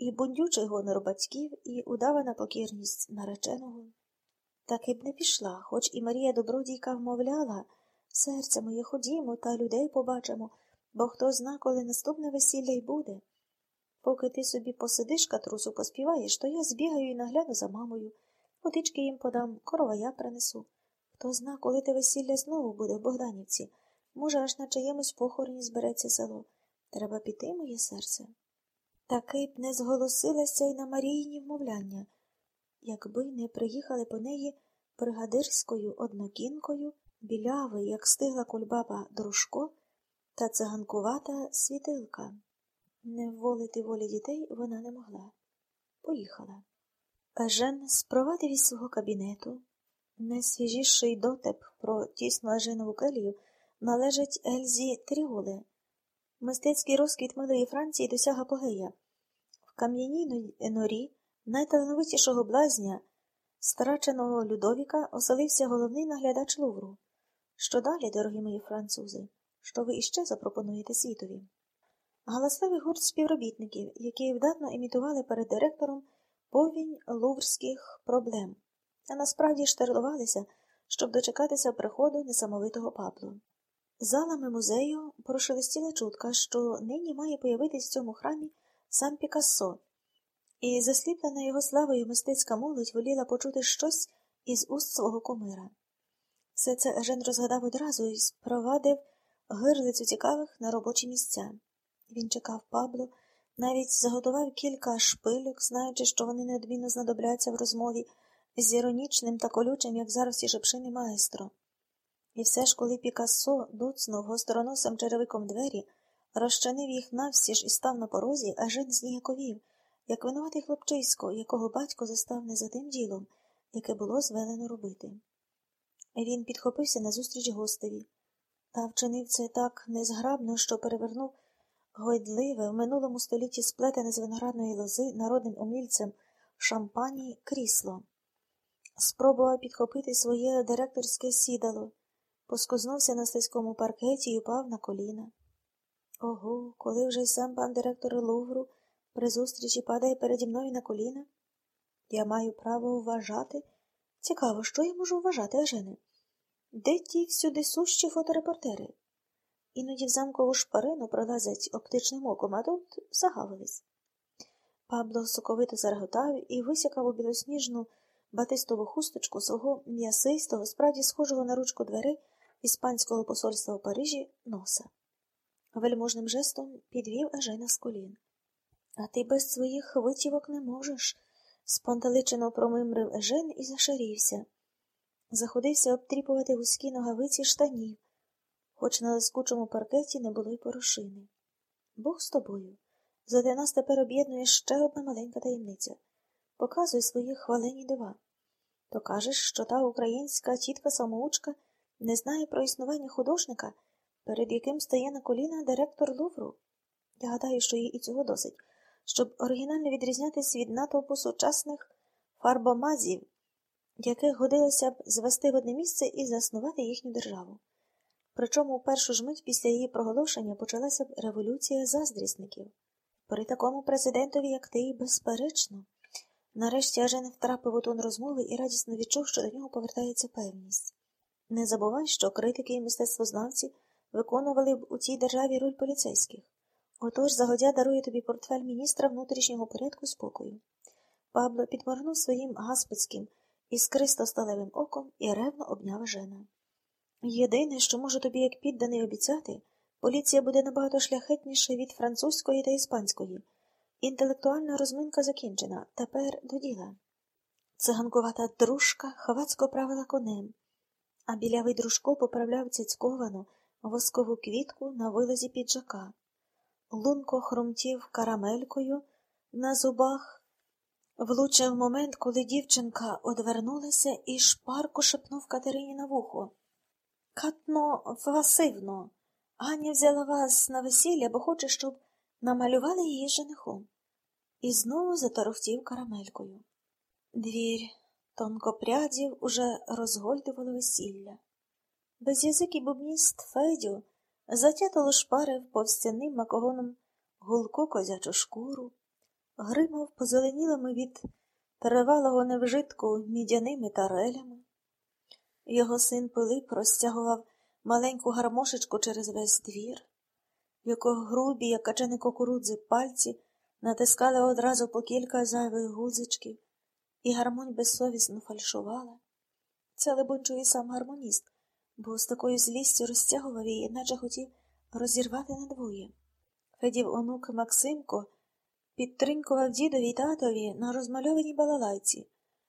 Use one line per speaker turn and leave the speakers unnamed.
і бундючий гонор батьків, і удавана покірність нареченого. Таки б не пішла, хоч і Марія Добродійка вмовляла серце моє ходімо, та людей побачимо, бо хто зна, коли наступне весілля й буде. Поки ти собі посидиш, катрусу поспіваєш, то я збігаю і нагляну за мамою, водички їм подам, корова я принесу. Хто зна, коли те весілля знову буде в Богданівці, може, аж на чиємусь похороні збереться село. Треба піти, моє серце. Таки б не зголосилася й на Маріїні вмовляння, якби не приїхали по неї бригадирською однокінкою, білявий, як стигла кульбаба дружко, та циганкувата світилка. Не вволити волі дітей вона не могла. Поїхала. Жен спровадив із свого кабінету. Найсвіжіший дотеп про тісну аженову келію належить Ельзі Тріоле. Мистецький розквіт милої Франції досяг апогея. В кам'яній норі найталановитішого блазня, страченого Людовіка, оселився головний наглядач Лувру. Що далі, дорогі мої французи, що ви іще запропонуєте світові? Галасливий гурт співробітників, які вдатно імітували перед директором повінь луврських проблем, а насправді штерлувалися, щоб дочекатися приходу несамовитого Пабло. Залами музею прошелестіла чутка, що нині має появитись в цьому храмі сам Пікассо, і засліплена його славою мистецька молодь воліла почути щось із уст свого кумира. Все це Ежен розгадав одразу і спровадив гирлицю цікавих на робочі місця. Він чекав Пабло, навіть заготував кілька шпильок, знаючи, що вони неодмінно знадобляться в розмові з іронічним та колючим, як зараз ті шепшини маестро. І все ж, коли Пікассо дуцнув гостроносим черевиком двері, розчинив їх навсіж і став на порозі, а жен зніяковів, як винуватий хлопчисько, якого батько застав не за тим ділом, яке було звелено робити. Він підхопився назустріч гостеві, та вчинив це так незграбно, що перевернув гойдливе в минулому столітті сплетене з виноградної лози народним умільцем шампані крісло. Спробував підхопити своє директорське сідало, поскознувся на слизькому паркеті і упав на коліна. Ого, коли вже й сам пан директор Лувру при зустрічі падає переді мною на коліна, я маю право вважати. Цікаво, що я можу вважати, Ажене? Де ті всюди сущі фоторепортери? Іноді в замкову шпарину пролазять оптичним оком, а тут загавились. Пабло соковито зареготав і висякав у білосніжну батистову хусточку свого м'ясистого, справді схожого на ручку дверей іспанського посольства у Парижі носа. Вельможним жестом підвів Ежена з колін. А ти без своїх витівок не можеш, спонталичено промимрив Ежен і зашарівся. Заходився обтріпувати вузькі ногавиці штанів, хоч на лискучому паркеті не було й порошини. Бог з тобою. Зате нас тепер об'єднує ще одна маленька таємниця. Показуй свої хвалені дива. То кажеш, що та українська тітка самоучка не знає про існування художника, перед яким стає на коліна директор Лувру. Я гадаю, що їй і цього досить, щоб оригінально відрізнятися від натовпу сучасних фарбомазів, яких годилося б звести в одне місце і заснувати їхню державу. Причому у першу ж мить після її проголошення почалася б революція заздрісників. При такому президентові, як ти, безперечно. Нарешті аже не втрапив у тон розмови і радісно відчув, що до нього повертається певність. Не забувай, що критики і мистецтвознавці виконували б у цій державі роль поліцейських. Отож загодя дарує тобі портфель міністра внутрішнього порядку і спокою. Пабло підморгнув своїм гаспицьким іскристо-сталевим оком і ревно обняв жена. Єдине, що можу тобі, як підданий обіцяти, поліція буде набагато шляхетніша від французької та іспанської. Інтелектуальна розминка закінчена. Тепер до діла. Циганкувата дружка хвацько правила конем, а білявий дружко поправляв цяцьковану воскову квітку на вилозі піджака. Лунко хрумтів карамелькою на зубах, влучив момент, коли дівчинка одвернулася і шпарко шепнув Катерині на вухо. Катно Васивно, Аня взяла вас на весілля, бо хоче, щоб намалювали її женихом. І знову заторохтів карамелькою. Двір тонкопрядів уже розгойдувало весілля. Без язики бубніст Федю затято лошпарив повстяним макогоном гулку козячу шкуру, гримав позеленілими від тривалого невжитку мідяними тарелями. Його син Пилип розтягував маленьку гармошечку через весь двір, його грубі, як качани кукурудзи, пальці натискали одразу по кілька зайвих гузичків, і гармонь безсовісно фальшувала. Це, либонь, чує сам гармоніст, бо з такою злістю розтягував її, наче хотів розірвати надвоє. Федів онук Максимко підтринькував дідові й татові на розмальованій балалайці.